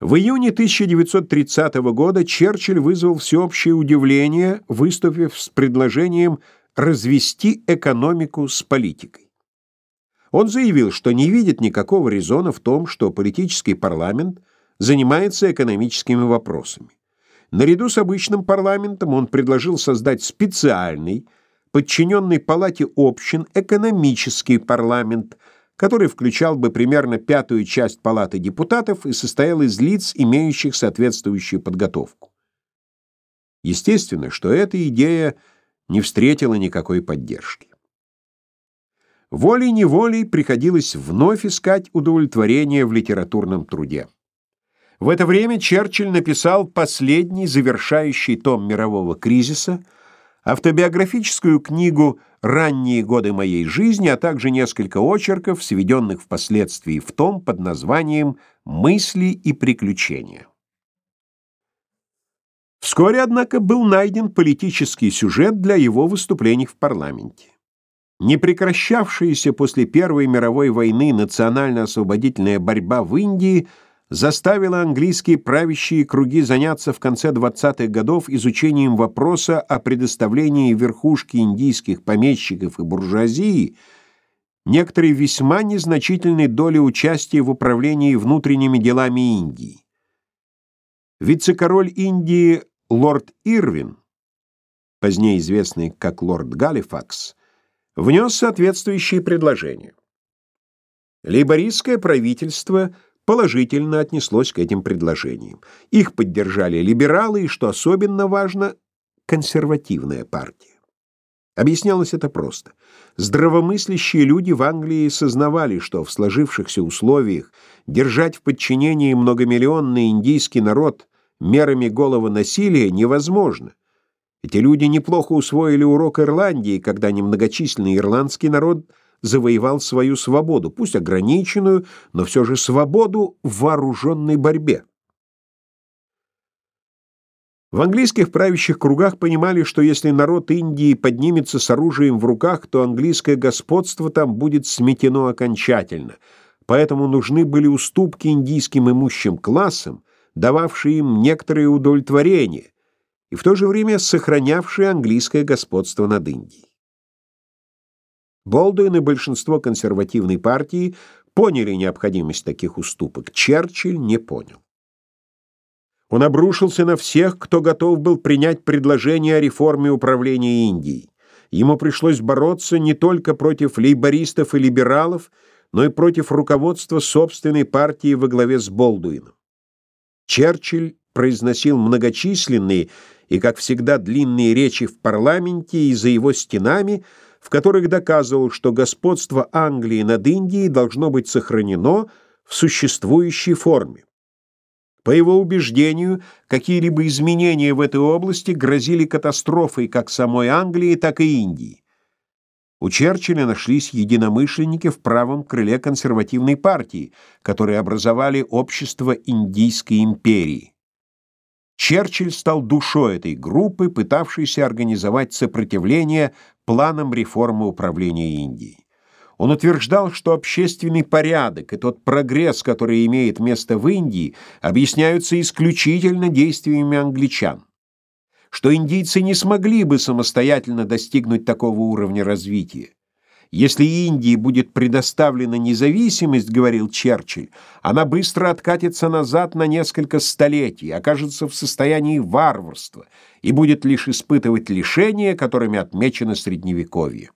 В июне 1930 года Черчилль вызвал всеобщее удивление, выступив с предложением развести экономику с политикой. Он заявил, что не видит никакого резона в том, что политический парламент занимается экономическими вопросами. Наряду с обычным парламентом он предложил создать специальный, подчиненный палате общин, экономический парламент – который включал бы примерно пятую часть палаты депутатов и состоял из лиц, имеющих соответствующую подготовку. Естественно, что эта идея не встретила никакой поддержки. Волей-неволей приходилось вновь искать удовлетворение в литературном труде. В это время Черчилль написал последний завершающий том мирового кризиса, автобиографическую книгу ранние годы моей жизни, а также несколько очерков, сведенных впоследствии в том под названием «Мысли и приключения». Вскоре, однако, был найден политический сюжет для его выступлений в парламенте. Непрекращавшаяся после Первой мировой войны национально-освободительная борьба в Индии – заставила английские правящие круги заняться в конце 20-х годов изучением вопроса о предоставлении верхушки индийских помещиков и буржуазии некоторой весьма незначительной доли участия в управлении внутренними делами Индии. Вице-король Индии лорд Ирвин, позднее известный как лорд Галифакс, внес соответствующие предложения. Лейбористское правительство – положительно отнеслось к этим предложениям. Их поддержали либералы и, что особенно важно, консервативная партия. Объяснялось это просто. Здравомыслящие люди в Англии сознавали, что в сложившихся условиях держать в подчинении многомиллионный индийский народ мерами голого насилия невозможно. Эти люди неплохо усвоили урок Ирландии, когда немногочисленный ирландский народ – завоевал свою свободу, пусть ограниченную, но все же свободу в вооруженной борьбе. В английских правящих кругах понимали, что если народ Индии поднимется с оружием в руках, то английское господство там будет сметено окончательно, поэтому нужны были уступки индийским имущим классам, дававшие им некоторое удовлетворение, и в то же время сохранявшие английское господство над Индией. Болдуин и большинство консервативной партии поняли необходимость таких уступок. Черчилль не понял. Он обрушился на всех, кто готов был принять предложение о реформе управления Индией. Ему пришлось бороться не только против лейбористов и либералов, но и против руководства собственной партии во главе с Болдуином. Черчилль произносил многочисленные и, как всегда, длинные речи в парламенте и за его стенами – в которых доказывал, что господство Англии над Индией должно быть сохранено в существующей форме. По его убеждению, какие-либо изменения в этой области грозили катастрофой как самой Англии, так и Индии. У Черчилля нашлись единомышленники в правом крыле консервативной партии, которые образовали общество Индийской империи. Черчилль стал душой этой группы, пытавшейся организовать сопротивление планам реформы управления Индией. Он утверждал, что общественный порядок и тот прогресс, который имеет место в Индии, объясняются исключительно действиями англичан, что индийцы не смогли бы самостоятельно достигнуть такого уровня развития. Если Индии будет предоставлена независимость, говорил Черчилль, она быстро откатится назад на несколько столетий, окажется в состоянии варварства и будет лишь испытывать лишения, которыми отмечено средневековье.